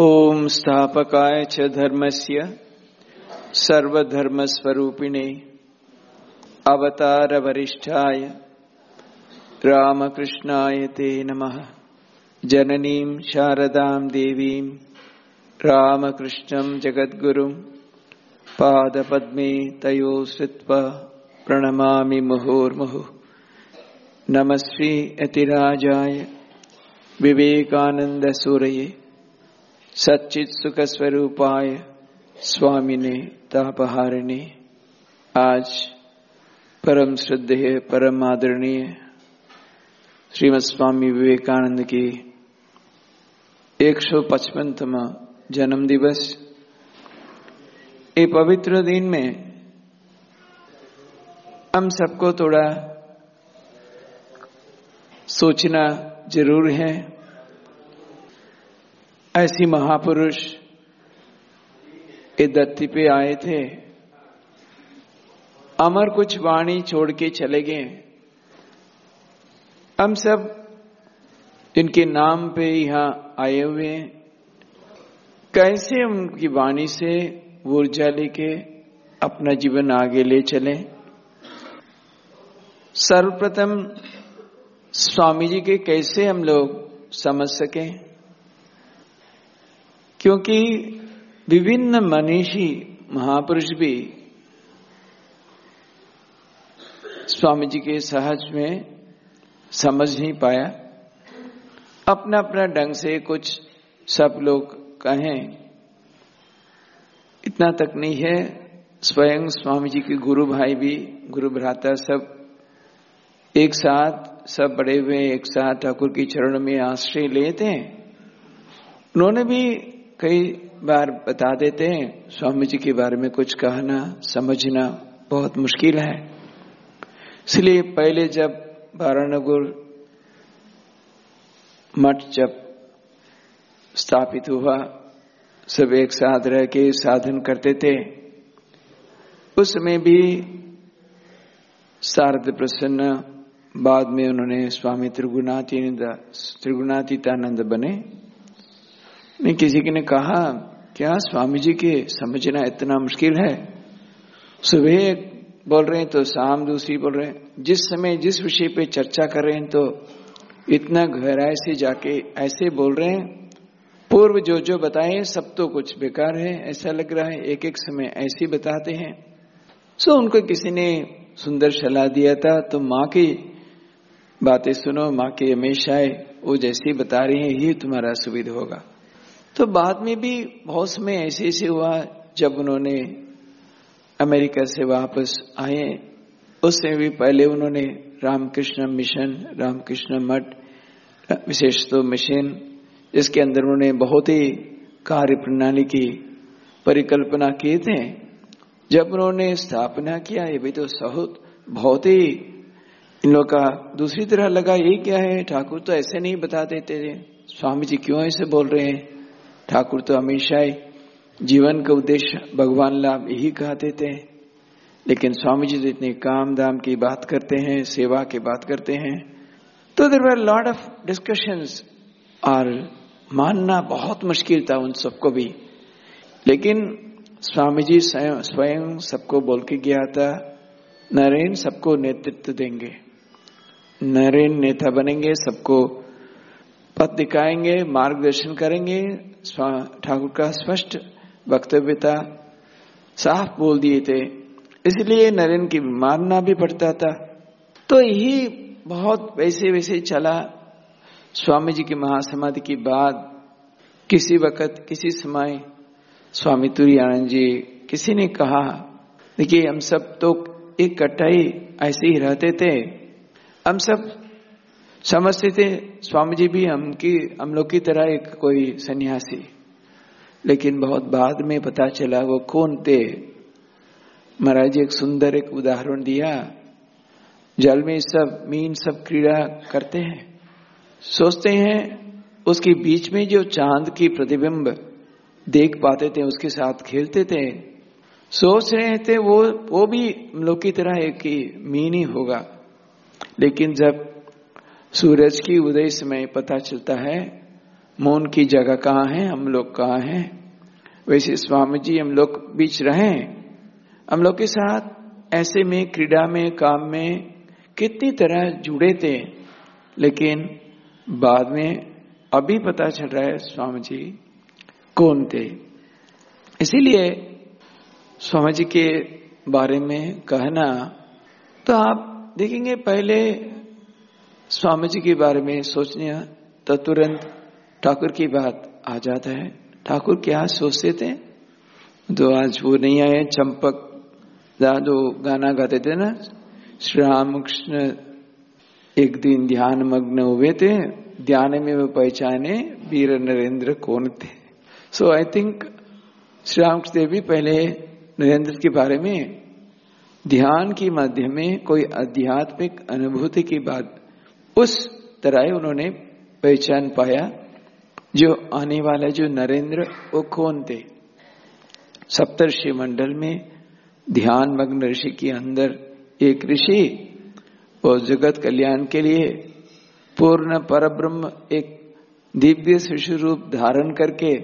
ॐ स्थापकाय च धर्मस्य सर्वधर्मस्वरूपिणे अवतारवरिष्ठाय रामकृष्णाय ते नमः। जननीं शारदां देवीं रामकृष्णं जगद्गुरुं पादपद्मे तयो श्रुत्वा प्रणमामि मुहुर्मुहुः। नमस्वी अतिराजाय विवेकानन्दसूरये। सच्चित सुख स्वरूपाय स्वामी ने तापहारिणी। आज परम श्रद्धेय, परम आदरणीय श्रीमद स्वामी विवेकानंद की एक सौ पचपनतम जन्म दिवस ये पवित्र दिन में हम सबको थोड़ा सोचना ज़रूर है। ऐसी महापुरुष ये धरती पे आए थे। अमर कुछ वाणी छोड़ के चले गए। हम सब इनके नाम पे यहाँ आए हुए हैं। कैसे उनकी वाणी से ऊर्जा लेके अपना जीवन आगे ले चले? सर्वप्रथम स्वामी जी के कैसे हम लोग समझ सकें? क्योंकि विभिन्न मनीषी महापुरुष भी स्वामी जी के सहज में समझ नहीं पाया। अपना अपना ढंग से कुछ सब लोग कहें, इतना तक नहीं है। स्वयं स्वामी जी के गुरु भाई भी, गुरु भ्राता सब एक साथ, सब बड़े हुए एक साथ ठाकुर की चरण में आश्रय लेते हैं। उन्होंने भी कई बार बता देते हैं, स्वामी जी के बारे में कुछ कहना, समझना बहुत मुश्किल है। इसलिए पहले जब वाराणगुर मठ जब स्थापित हुआ, सब एक साथ रह के साधन करते थे उसमें भी शारद प्रसन्न, बाद में उन्होंने स्वामी त्रिगुणाती त्रिगुणातीतानंद बने। नहीं, किसी ने कहा, क्या स्वामी जी के समझना इतना मुश्किल है? सुबह बोल रहे हैं तो शाम दूसरी बोल रहे हैं। जिस समय जिस विषय पे चर्चा कर रहे हैं तो इतना गहराई से जाके ऐसे बोल रहे हैं, पूर्व जो जो बताए, सब तो कुछ बेकार है। ऐसा लग रहा है एक एक समय ऐसे बताते हैं। सो उनको किसी ने सुंदर सलाह दिया था तो माँ की बातें सुनो, माँ की हमेशा वो जैसी बता रही है ये तुम्हारा सुविधा होगा। तो बाद में भी बहुत समय ऐसे ऐसे हुआ जब उन्होंने अमेरिका से वापस आए। उससे भी पहले उन्होंने रामकृष्ण मिशन, रामकृष्ण मठ, विशेष तो मिशन, जिसके अंदर उन्होंने बहुत ही कार्य प्रणाली की, परिकल्पना किए थे। जब उन्होंने स्थापना किया, ये भी तो बहुत बहुत ही इन लोग का दूसरी तरह लगा, ये क्या है? ठाकुर तो ऐसे नहीं बता देते थे। स्वामी जी क्यों ऐसे बोल रहे हैं? ठाकुर तो हमेशा ही जीवन का उद्देश्य भगवान लाभ यही कहते थे लेकिन स्वामी जी तो इतने काम दाम की बात करते हैं, सेवा की बात करते हैं। तो there were lot of discussions और मानना बहुत मुश्किल था उन सबको भी। लेकिन स्वामी जी स्वयं सबको बोल के गया था नरेन सबको नेतृत्व देंगे। नरेन नेता बनेंगे, सबको पथ दिखाएँगे, मार्गदर्शन करेंगे ठाकुर का स्पष्ट वक्तव्य था साफ़ बोल दिए थे। इसलिए नरेन की मानना भी पड़ता था। तो यही बहुत वैसे वैसे चला स्वामी जी की महासमाधि की बाद किसी वक्त, किसी समय स्वामी तुरी आनंद जी, किसी ने कहा, देखिए, हम सब तो एक कट्टाई ऐसे ही रहते थे। हम सब समझते थे, स्वामी जी भी हम की, हम लोग की तरह एक कोई सन्यासी। लेकिन बहुत बाद में पता चला, वो कौन थे। महाराज जी एक सुंदर एक उदाहरण दिया। जल में सब, मीन सब क्रीड़ा करते हैं। सोचते हैं, उसके बीच में जो चाँद की प्रतिबिंब देख पाते थे, उसके साथ खेलते थे। सोच रहे थे, वो वो भी हम लोग की तरह एक ही मीन ही होगा। लेकिन जब सूरज की उदय समय पता चलता है, मौन की जगह कहाँ है, हम लोग कहाँ हैं। वैसे स्वामी जी हम लोग बीच रहे हम लोग के साथ ऐसे में, क्रीड़ा में, काम में कितनी तरह जुड़े थे, लेकिन बाद में अभी पता चल रहा है स्वामी जी कौन थे। इसीलिए स्वामी जी के बारे में कहना तो आप देखेंगे पहले स्वामी जी के बारे में सोचने तो तुरंत ठाकुर की बात आ जाता है। ठाकुर क्या सोचते थे? तो आज वो नहीं आए, चंपक जो गाना गाते थे ना श्री राम कृष्ण एक दिन ध्यान मग्न हुए थे, ध्यान में वो पहचाने वीर नरेंद्र कौन थे। So I think Shri Ramakrishna Dev भी पहले नरेंद्र के बारे में ध्यान के माध्यम में कोई आध्यात्मिक अनुभूति की बात उस तरह उन्होंने पहचान पाया जो आने वाला जो नरेंद्र वो कौन थे? सप्तर्षि मंडल में ध्यान मग्न ऋषि के अंदर एक ऋषि वो जगत कल्याण के लिए पूर्ण परब्रह्म एक दिव्य शिशु रूप धारण करके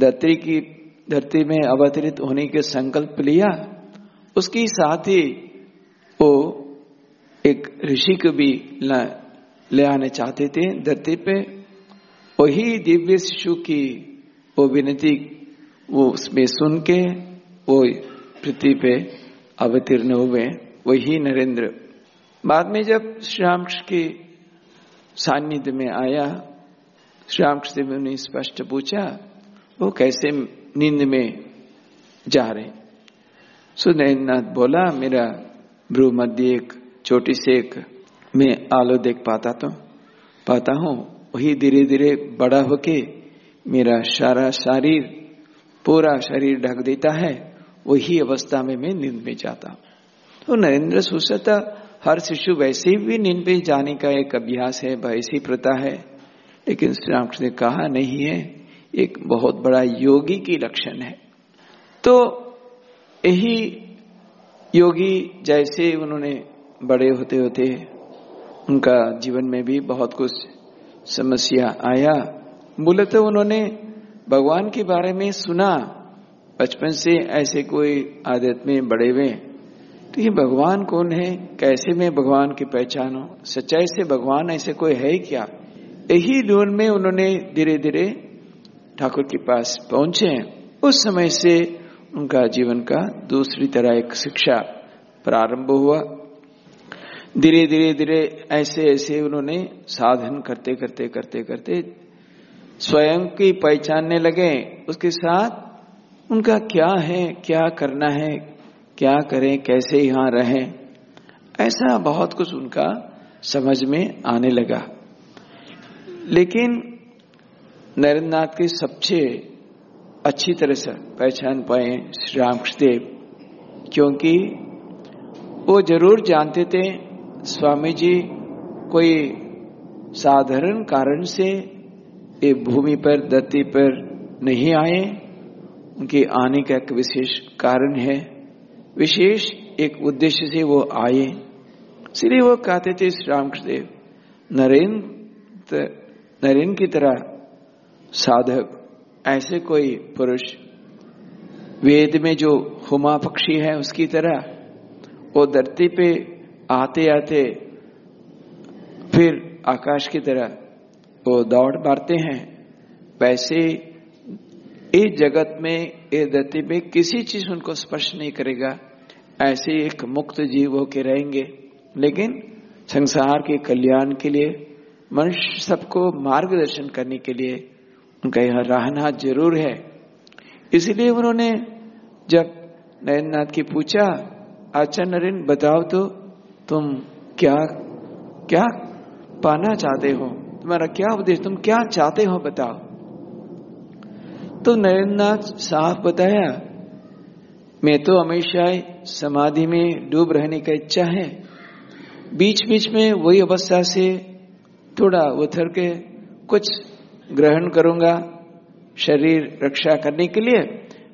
धरती की, धरती में अवतरित होने के संकल्प लिया। उसके साथ ही वो एक ऋषि को भी ले आने चाहते थे, धरती पे वही दिव्य शिशु की वो विनती, वो उसमें सुन के वो पृथ्वी पे अवतीर्ण हुए, वही नरेंद्र। बाद में जब श्री रामकृष्ण के सान्निध्य में आया श्री रामकृष्ण देव ने स्पष्ट पूछा, वो कैसे नींद में जा रहे? सुनैनाथ बोला, मेरा भ्रू मध्य एक, छोटी से एक मैं आलो देख पाता तो पाता हूँ। वही धीरे धीरे बड़ा होके मेरा सारा शरीर, पूरा शरीर ढक देता है। वही अवस्था में मैं नींद में जाता तो नरेंद्र सुसता, हर शिशु वैसे भी नींद में जाने का एक अभ्यास है, वैसी प्रथा है। लेकिन श्री रामकृष्ण ने कहा, नहीं है, एक बहुत बड़ा योगी की लक्षण है। तो यही योगी जैसे उन्होंने बड़े होते होते उनका जीवन में भी बहुत कुछ समस्या आया। मूलतः उन्होंने भगवान के बारे में सुना। बचपन से ऐसे कोई आदत में बड़े हुए। तो ये भगवान कौन है? कैसे मैं भगवान की पहचान? हूँ सच्चाई से भगवान ऐसे कोई है क्या? यही ढूंढ में उन्होंने धीरे धीरे ठाकुर के पास पहुँचे। उस समय से उनका जीवन का दूसरी तरह एक शिक्षा प्रारंभ हुआ। धीरे धीरे धीरे ऐसे ऐसे उन्होंने साधन करते करते करते करते स्वयं की पहचानने लगे। उसके साथ उनका क्या है, क्या करना है, क्या करें, कैसे यहाँ रहें, ऐसा बहुत कुछ उनका समझ में आने लगा। लेकिन नरेंद्र नाथ के सबसे अच्छी तरह से पहचान पाए श्री रामकृष्ण देव, क्योंकि वो ज़रूर जानते थे स्वामी जी कोई साधारण कारण से ये भूमि पर, धरती पर नहीं आए? उनके आने का एक विशेष कारण है। विशेष एक उद्देश्य से वो आए। इसलिए वो कहते थे श्री रामकृष्ण देव नरेंद्र नरेंद्र की तरह साधक, ऐसे कोई पुरुष वेद में जो हुमा पक्षी है उसकी तरह, वो धरती पे आते आते फिर आकाश की तरह वो दौड़ मारते हैं। वैसे इस जगत में, इस धरती पे किसी चीज़ उनको स्पर्श नहीं करेगा। ऐसे एक मुक्त जीव होके रहेंगे। लेकिन संसार के कल्याण के लिए, मनुष्य सबको मार्गदर्शन करने के लिए उनका यह रहना ज़रूर है। इसलिए उन्होंने जब नयननाथ की पूछा अच्छा नरेन बताओ तो तुम क्या क्या पाना चाहते हो? तुम्हारा क्या उपदेश? तुम क्या चाहते हो बताओ। तो नरेंद्रनाथ साफ़ बताया, मैं तो हमेशा समाधि में डूब रहने का इच्छा है। बीच बीच में वही अवस्था से थोड़ा उथर के कुछ ग्रहण करूँगा, शरीर रक्षा करने के लिए।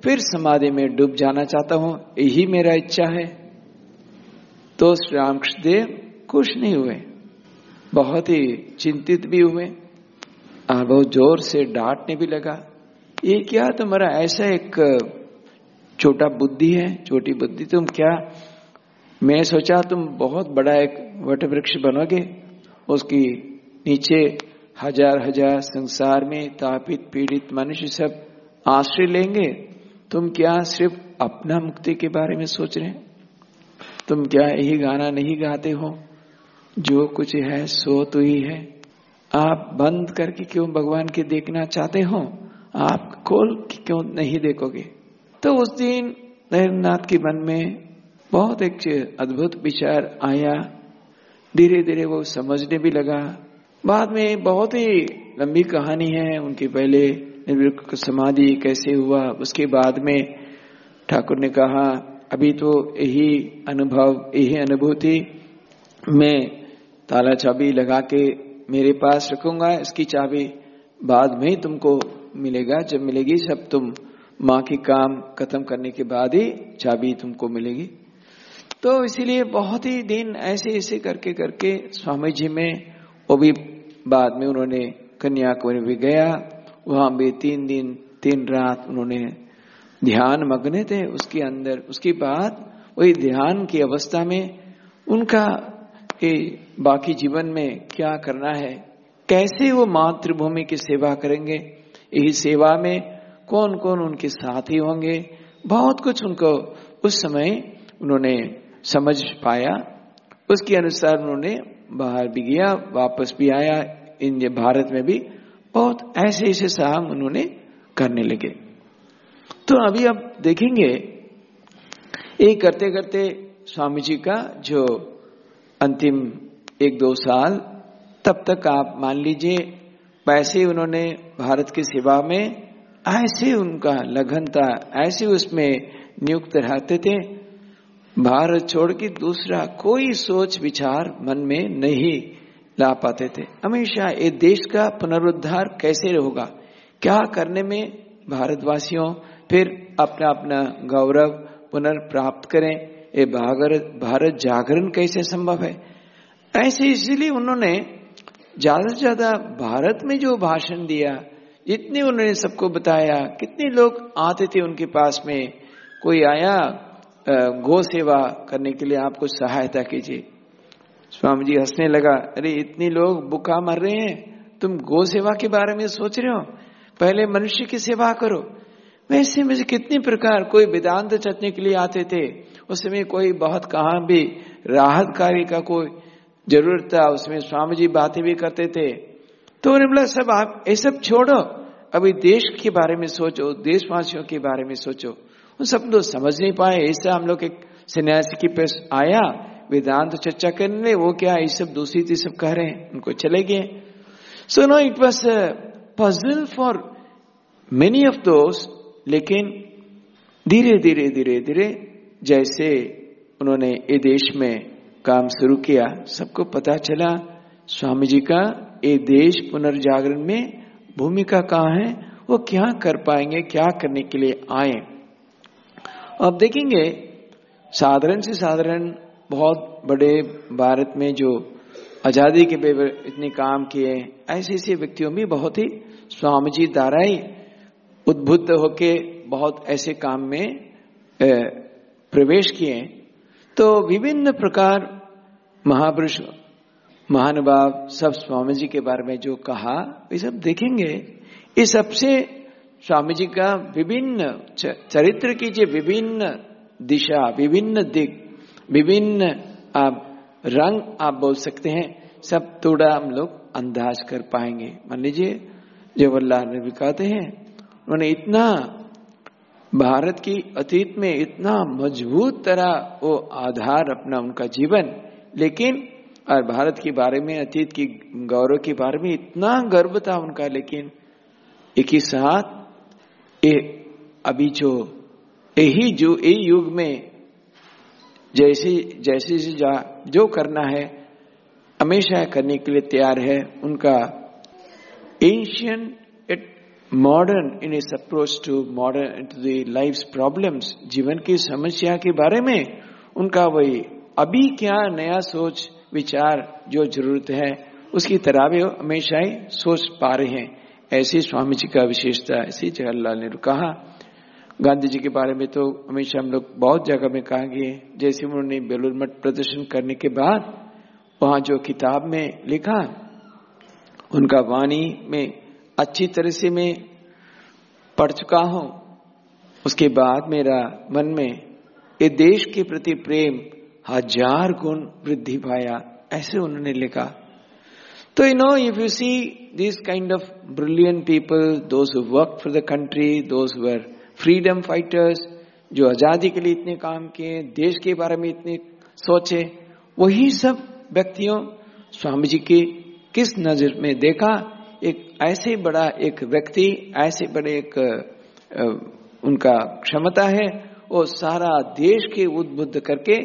फिर समाधि में डूब जाना चाहता हूँ, यही मेरा इच्छा है। तो श्री रामकृष्ण देव खुश नहीं हुए। बहुत ही चिंतित भी हुए। और बहुत ज़ोर से डांटने भी लगा। ये क्या तुम्हारा ऐसा एक छोटा बुद्धि है? छोटी बुद्धि तुम क्या? मैं सोचा तुम बहुत बड़ा एक वट वृक्ष बनोगे। उसकी नीचे हज़ार हज़ार संसार में तापित पीड़ित मनुष्य सब आश्रय लेंगे। तुम क्या सिर्फ़ अपना मुक्ति के बारे में सोच रहे तुम क्या यही गाना नहीं गाते हो? जो कुछ है, सो तो ही है। आप बंद करके क्यों भगवान के देखना चाहते हो? आप खोल क्यों नहीं देखोगे? तो उस दिन नरेंद्रनाथ के मन में बहुत एक अद्भुत विचार आया। धीरे धीरे वो समझने भी लगा। बाद में बहुत ही लंबी कहानी है। उनके पहले समाधि कैसे हुआ, उसके बाद में ठाकुर ने कहा अभी तो यही अनुभव, यही अनुभूति में ताला चाबी लगा के मेरे पास रखूँगा। इसकी चाबी बाद में ही तुमको मिलेगा। जब मिलेगी सब तुम माँ की काम खत्म करने के बाद ही चाबी तुमको मिलेगी। तो इसीलिए बहुत ही दिन ऐसे ऐसे करके करके स्वामी जी में, वो भी बाद में उन्होंने कन्याकुमारी भी गया। वहाँ भी तीन दिन, तीन रात उन्होंने ध्यान मग्न थे, उसके अंदर, उसके बाद वही ध्यान की अवस्था में उनका कि बाकी जीवन में क्या करना है, कैसे वो मातृभूमि की सेवा करेंगे यही सेवा में कौन कौन उनके साथी होंगे, बहुत कुछ उनको उस समय उन्होंने समझ पाया। उसके अनुसार उन्होंने बाहर भी गया, वापस भी आया, इंडिया, भारत में भी बहुत ऐसे ऐसे साहब उन्होंने करने लगे। तो अभी आप देखेंगे ये करते करते स्वामी जी का जो अंतिम एक दो साल, तब तक आप मान लीजिए, पैसे उन्होंने भारत की सेवा में, ऐसे उनका लगन था, ऐसे उसमें नियुक्त रहते थे। भारत छोड़ के दूसरा कोई सोच विचार मन में नहीं ला पाते थे। हमेशा ये देश का पुनरुद्धार कैसे होगा? क्या करने में भारतवासियों फिर अपना अपना गौरव पुनर्प्राप्त करें। ये भारत जागरण कैसे संभव है? ऐसे इसलिए उन्होंने ज़्यादा से ज़्यादा भारत में जो भाषण दिया, जितने उन्होंने सबको बताया, कितने लोग आते थे उनके पास में, कोई आया गो सेवा करने के लिए आपको सहायता कीजिए। स्वामी जी हंसने लगा, अरे, इतने लोग बुका मर रहे हैं, तुम गो सेवा के बारे में सोच रहे हो? पहले मनुष्य की सेवा करो वैसे मुझे कितने प्रकार कोई वेदांत चटने के लिए आते थे उस समय कोई बहुत कहा भी राहत कार्य का कोई ज़रूरत था, उसमें स्वामी जी बातें भी करते थे। तो उन्होंने बोला, सब आप ये सब छोड़ो, अभी देश के बारे में सोचो, देशवासियों के बारे में सोचो। उन सब लोग समझ नहीं पाए, ऐसे हम लोग एक सन्यासी की पेश आया, वेदांत चर्चा करने, वो क्या ये सब दूसरी थी सब कह रहे हैं? उनको चले गए। So no it was puzzle for many of दोस्त लेकिन धीरे धीरे धीरे धीरे जैसे उन्होंने ये देश में काम शुरू किया, सबको पता चला, स्वामी जी का ये देश पुनर्जागरण में भूमिका कहाँ है, वो क्या कर पाएँगे, क्या करने के लिए आए। अब देखेंगे, साधारण से साधारण बहुत बड़े भारत में जो आज़ादी के इतने काम किए ऐसे ऐसे व्यक्तियों में बहुत ही स्वामी जी द्वारा उद्बुद्ध होके बहुत ऐसे काम में प्रवेश किए तो विभिन्न प्रकार महापुरुष, महानुभाव, सब स्वामी जी के बारे में जो कहा, ये सब देखेंगे। इस सबसे स्वामी जी का विभिन्न चरित्र की जो विभिन्न दिशा, विभिन्न दिक विभिन्न आप रंग आप बोल सकते हैं, सब थोड़ा हम लोग अंदाज कर पाएँगे। मान लीजिए, जवाहरलाल ने भी कहते हैं उन्होंने इतना भारत की अतीत में इतना मज़बूत तरह वो आधार अपना उनका जीवन, लेकिन और भारत के बारे में, अतीत की गौरव के बारे में इतना गर्व था उनका, लेकिन एक ही साथ ये अभी जो यही जो यही युग में जैसे जैसे जा, जो करना है, हमेशा करने के लिए तैयार है उनका Asian modern in is approach to modern to the life problems जीवन की समस्या के बारे में, उनका वही अभी क्या नया सोच, विचार, जो ज़रूरत है, उसकी तरह भी हमेशा ही सोच पा रहे हैं। ऐसी स्वामी जी का विशेषता, ऐसी जवाहरलाल नेहरू कहा। गांधी जी के बारे में तो हमेशा हम लोग बहुत जगह में कहा गए जैसे उन्होंने बेलूर मठ प्रदर्शन करने के बाद, वहाँ जो किताब में लिखा, उनका वाणी में अच्छी तरह से मैं पढ़ चुका हूँ। उसके बाद मेरा मन में ये देश के प्रति प्रेम हज़ार गुण वृद्धि पाया, ऐसे उन्होंने लिखा। तो you know if you see this kind of brilliant people those work for the country those were freedom fighters जो आज़ादी के लिए इतने काम किए, देश के बारे में इतने सोचे, वही सब व्यक्तियों, स्वामी जी की किस नज़र में देखा एक ऐसे बड़ा एक व्यक्ति, ऐसे बड़े एक उनका क्षमता है, वो सारा देश के उद्बुद्ध करके,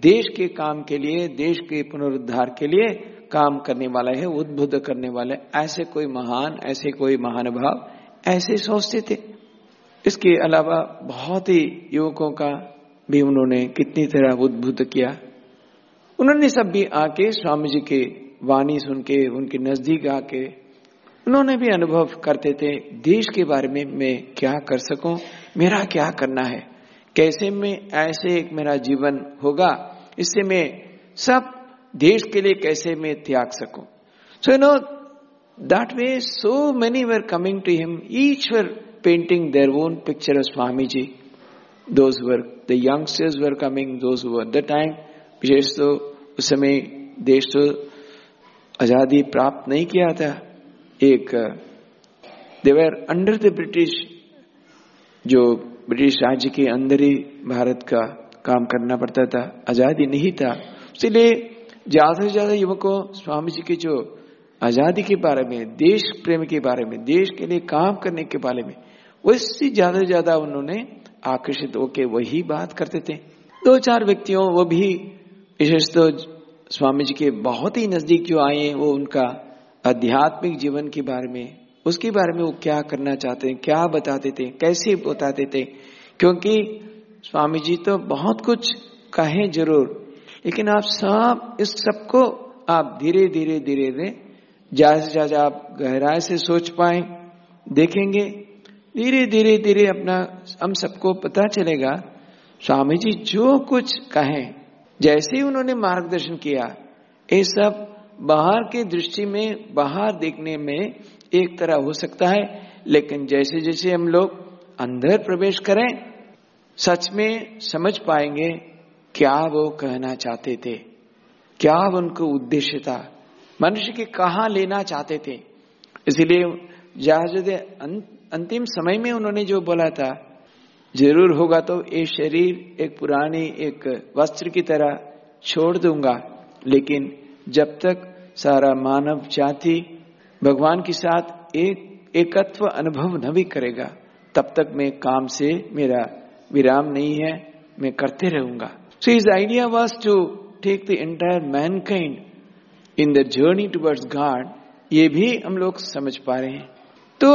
देश के काम के लिए, देश के पुनरुद्धार के लिए काम करने वाला है, उद्बुद्ध करने वाले। ऐसे कोई महान, ऐसे कोई महानुभाव, ऐसे सोचते थे। इसके अलावा बहुत ही युवकों का भी उन्होंने कितनी तरह उद्बुद्ध किया। उन्होंने सब भी आके स्वामी जी के वाणी सुन के, उनके नज़दीक आके उन्होंने भी अनुभव करते थे, देश के बारे में मैं क्या कर सकूँ? मेरा क्या करना है? कैसे में ऐसे एक मेरा जीवन होगा? इससे मैं सब देश के लिए कैसे मैं त्याग सकूँ? So you know that way so many were coming to him each were painting their own picture Swami ji those were the youngsters were coming those were the time विशेष तो उस समय देश तो आज़ादी प्राप्त नहीं किया था। एक they were under the British जो ब्रिटिश राज्य के अंदर ही भारत का काम करना पड़ता था, आज़ादी नहीं था। इसलिए ज़्यादा से ज़्यादा युवकों, स्वामी जी के जो आज़ादी के बारे में, देश प्रेम के बारे में, देश के लिए काम करने के बारे में उससे ज़्यादा से ज़्यादा उन्होंने आकर्षित होकर वही बात करते थे। दो चार व्यक्तियों, वो भी विशेष तो स्वामी जी के बहुत ही नज़दीक जो आए वो उनका आध्यात्मिक जीवन के बारे में, उसके बारे में वो क्या करना चाहते हैं, क्या बताते थे, कैसे बताते थे? क्योंकि स्वामी जी तो बहुत कुछ कहें ज़रूर, लेकिन आप सब, इस सबको आप धीरे धीरे धीरे धीरे ज़्यादा से ज़्यादा आप गहराई से सोच पाए, देखेंगे, धीरे धीरे धीरे अपना हम सबको पता चलेगा, स्वामी जी जो कुछ कहें, जैसे ही उन्होंने मार्गदर्शन किया, ये सब बाहर की दृष्टि में, बाहर देखने में एक तरह हो सकता है, लेकिन जैसे जैसे हम लोग अंदर प्रवेश करें, सच में समझ पाएँगे क्या वो कहना चाहते थे, क्या उनको उद्देश्य था। मनुष्य के कहा लेना चाहते थे। इसलिए जहाज़ अंतिम समय में उन्होंने जो बोला था, ज़रूर होगा तो ये शरीर एक पुरानी एक वस्त्र की तरह छोड़ दूँगा, लेकिन जब तक सारा मानव जाति भगवान के साथ एक, एकत्व अनुभव न भी करेगा, तब तक मैं काम से मेरा विराम नहीं है, मैं करते रहूँगा। So his idea was to take the entire mankind in the journey towards God ये भी हम लोग समझ पा रहे हैं। तो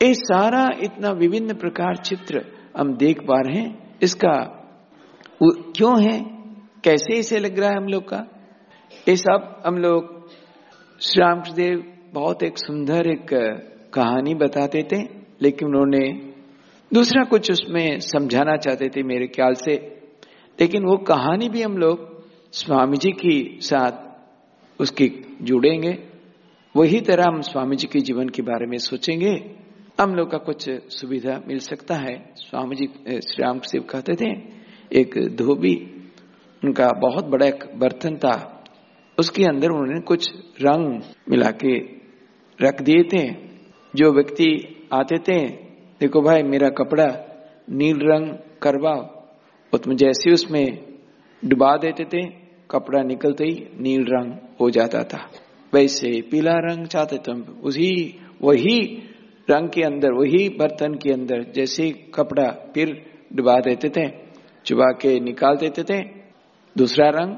ये सारा इतना विभिन्न प्रकार चित्र हम देख पा रहे हैं, इसका क्यों है, कैसे इसे लग रहा है हम लोग का? ये सब हम लोग श्री रामकृष्णदेव बहुत एक सुंदर एक कहानी बताते थे, लेकिन उन्होंने दूसरा कुछ उसमें समझाना चाहते थे मेरे ख्याल से। लेकिन वो कहानी भी हम लोग स्वामी जी की साथ उसकी जुड़ेंगे। वही तरह हम स्वामी जी के जीवन के बारे में सोचेंगे। हम लोग का कुछ सुविधा मिल सकता है। स्वामी जी श्री राम शिव कहते थे, एक धोबी, उनका बहुत बड़ा एक बर्तन था। उसके अंदर उन्होंने कुछ रंग मिला के रख दिए थे। जो व्यक्ति आते थे, देखो भाई, मेरा कपड़ा नील रंग करवाओ। तुम जैसे उसमें डुबा देते थे, कपड़ा निकलते ही नील रंग हो जाता था। वैसे पीला रंग चाहते तुम उसी, वही रंग के अंदर, वही बर्तन के अंदर जैसे कपड़ा फिर डुबा देते थे, चुबा के निकाल देते थे। दूसरा रंग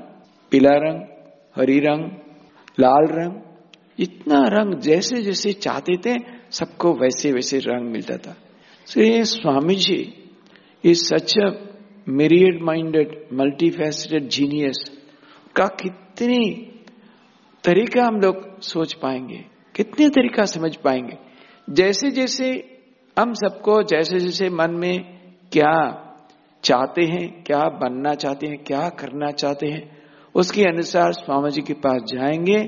पीला रंग हरी रंग, लाल रंग, इतना रंग जैसे जैसे चाहते थे, सबको वैसे वैसे रंग मिलता था। सो ये Swami ji is such a myriad minded multifaceted genius का कितनी तरीका हम लोग सोच पाएँगे, कितने तरीका समझ पाएँगे। जैसे जैसे हम सबको, जैसे जैसे मन में क्या चाहते हैं, क्या बनना चाहते हैं, क्या करना चाहते हैं उसके अनुसार स्वामी जी के पास जाएँगे।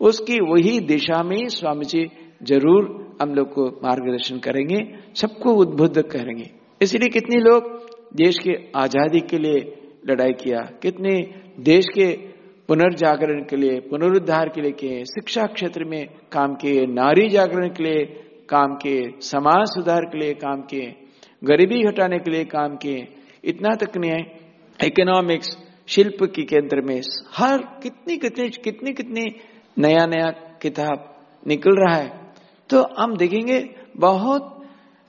उसकी वही दिशा में स्वामी जी ज़रूर हम लोग को मार्गदर्शन करेंगे, सबको उद्बुद्ध करेंगे। इसलिए कितने लोग देश के आज़ादी के लिए लड़ाई किया, कितने देश के पुनर्जागरण के लिए, पुनरुद्धार के लिए किए, शिक्षा क्षेत्र में काम किए, नारी जागरण के लिए काम किए, समाज सुधार के लिए काम किए, गरीबी हटाने के लिए काम किए, इतना तक नहीं है। इकोनॉमिक्स शिल्प के केंद्र में हर कितनी कितनी कितनी कितनी नया नया किताब निकल रहा है। तो हम देखेंगे बहुत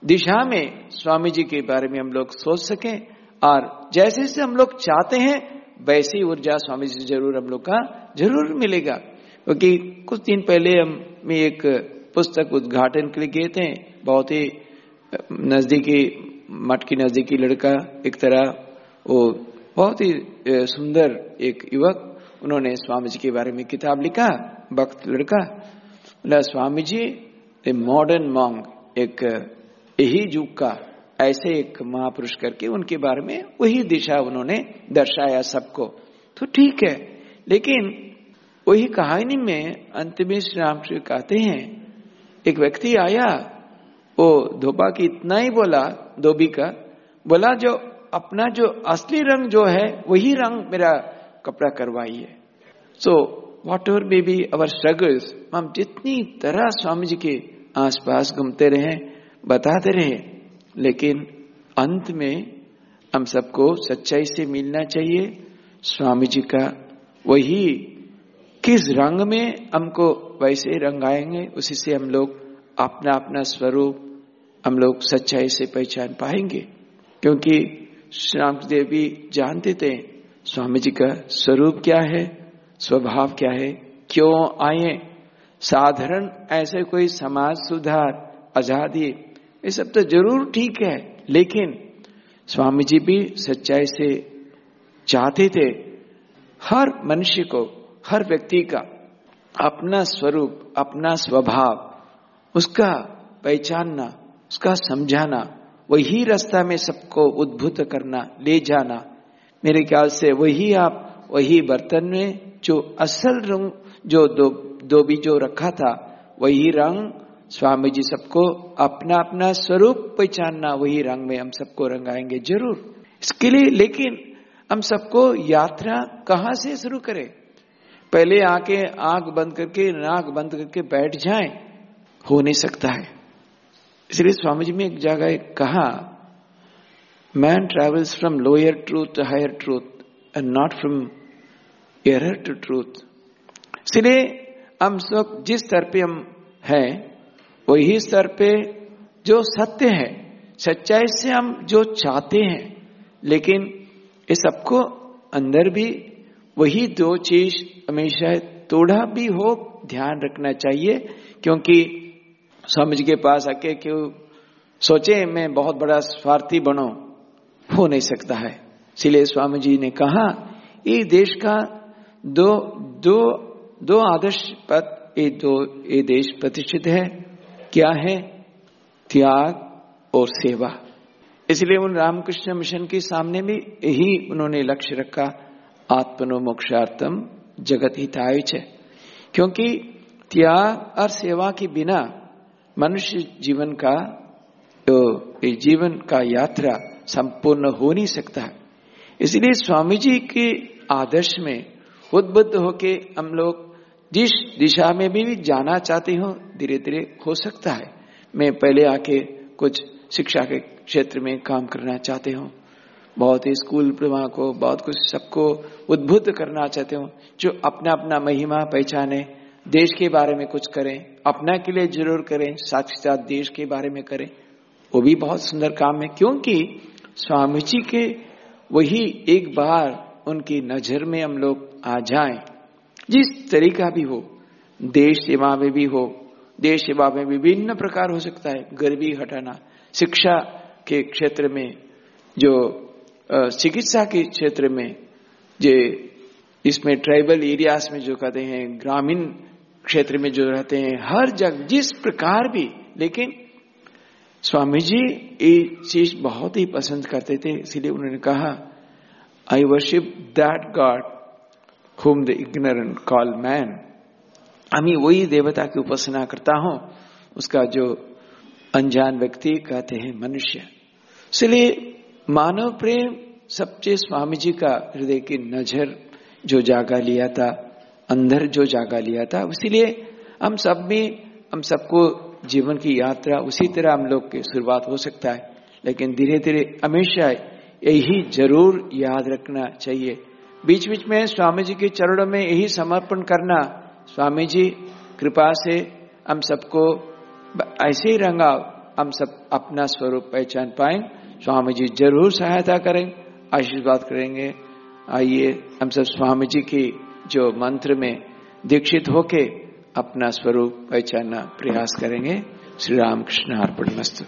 दिशा में स्वामी जी के बारे में हम लोग सोच सकें और जैसे जैसे हम लोग चाहते हैं, वैसी ऊर्जा स्वामी जी ज़रूर हम लोग का ज़रूर मिलेगा। क्योंकि कुछ दिन पहले हम मैं एक पुस्तक उद्घाटन के लिए गए थे, बहुत ही नजदीकी, मठ की नजदीकी लड़का एक तरह वो बहुत ही सुंदर एक युवक, उन्होंने स्वामी जी के बारे में किताब लिखा, भक्त लड़का। बोला स्वामी जी ए मॉडर्न मॉन्ग एक, यही युग का, ऐसे एक महापुरुष करके उनके बारे में वही दिशा उन्होंने दर्शाया सबको। तो ठीक है, लेकिन वही कहानी में अंत में श्री राम कहते हैं, एक व्यक्ति आया, वो धोबा की इतना ही बोला, धोबी का, बोला, जो अपना जो असली रंग जो है, वही रंग मेरा कपड़ा करवाइए so whatever maybe our struggles हम जितनी तरह स्वामी जी के आसपास घूमते रहे, बताते रहे, लेकिन अंत में हम सबको सच्चाई से मिलना चाहिए, स्वामी जी का वही किस रंग में हमको वैसे रंग आएँगे, उसी से हम लोग अपना अपना स्वरूप, हम लोग सच्चाई से पहचान पाएँगे। क्योंकि श्री देव भी जानते थे, स्वामी जी का स्वरूप क्या है, स्वभाव क्या है, क्यों आए? साधारण ऐसे कोई समाज सुधार, आज़ादी, ये सब तो ज़रूर ठीक है, लेकिन स्वामी जी भी सच्चाई से चाहते थे, हर मनुष्य को, हर व्यक्ति का अपना स्वरूप, अपना स्वभाव, उसका पहचानना, उसका समझाना वही रास्ता में सबको उद्भुत करना, ले जाना। मेरे ख्याल से वही आप, वही बर्तन में जो असल रंग, जो दो भी जो रखा था, वही रंग स्वामी जी सबको अपना अपना स्वरूप पहचानना, वही रंग में हम सबको रंगाएँगे ज़रूर। इसके लिए लेकिन हम सबको यात्रा कहाँ से शुरू करें? पहले आके आँख बंद करके, नाक बंद करके बैठ जाएँ। हो नहीं सकता है। इसलिए स्वामी जी ने एक जगह कहा man travels from lower truth to higher truth and not from error to truth इसलिए हम सब जिस स्तर पे हम हैं, वही स्तर पे जो सत्य है, सच्चाई से हम जो चाहते हैं, लेकिन ये सबको अंदर भी वही दो चीज़ हमेशा थोड़ा भी हो, ध्यान रखना चाहिए, क्योंकि स्वामी जी के पास आके क्यों सोचे, मैं बहुत बड़ा स्वार्थी बनो। हो नहीं सकता है। इसलिए स्वामी जी ने कहा, ये देश का दो दो दो आदर्श पद ये दो, ये देश प्रतिष्ठित है। क्या है? त्याग और सेवा। इसलिए उन रामकृष्ण मिशन के सामने भी यही उन्होंने लक्ष्य रखा आत्मनो मोक्षार्थम जगत हिताय क्योंकि त्याग और सेवा के बिना मनुष्य जीवन का तो जीवन का यात्रा संपूर्ण हो नहीं सकता है। इसलिए स्वामी जी के आदर्श में उद्बुद्ध होके हम लोग जिस दिशा में भी जाना चाहते हो धीरे धीरे हो सकता है। मैं पहले आके कुछ शिक्षा के क्षेत्र में काम करना चाहते हो। बहुत ही स्कूल प्रभा को, बहुत कुछ सबको उद्भुत करना चाहते हो, जो अपना अपना महिमा पहचाने देश के बारे में कुछ करें, अपना के लिए ज़रूर करें, साथ ही साथ देश के बारे में करें। वो भी बहुत सुंदर काम है, क्योंकि स्वामी जी के वही एक बार उनकी नज़र में हम लोग आ जाएँ। जिस तरीका भी हो, देश सेवा में भी हो, देश सेवा में विभिन्न प्रकार हो सकता है, गरीबी हटाना, शिक्षा के क्षेत्र में, जो चिकित्सा के क्षेत्र में, जे, इसमें ट्राइबल एरियाज़ में जो कहते हैं, ग्रामीण क्षेत्र में जो रहते हैं, हर जगह जिस प्रकार भी, लेकिन स्वामी जी ये चीज़ बहुत ही पसंद करते थे, इसीलिए उन्होंने कहा I worship that God whom the ignorant call man আমি वही देवता की उपासना करता हूँ, उसका जो अनजान व्यक्ति कहते हैं मनुष्य। इसलिए मानव प्रेम सबसे स्वामी जी का हृदय की नज़र जो जागा लिया था अंदर जो जागा लिया था इसीलिए हम सब में हम सबको जीवन की यात्रा उसी तरह हम लोग की शुरुआत हो सकता है। लेकिन धीरे धीरे हमेशा यही ज़रूर याद रखना चाहिए। बीच बीच में स्वामी जी के चरणों में यही समर्पण करना स्वामी जी कृपा से हम सबको ऐसे ही रंगा हम सब अपना स्वरूप पहचान पाए। स्वामी जी ज़रूर सहायता करें, आशीर्वाद करेंगे। आइए हम सब स्वामी जी की जो मंत्र में दीक्षित होके अपना स्वरूप पहचानना प्रयास करेंगे। श्री रामकृष्ण अर्पण मस्तु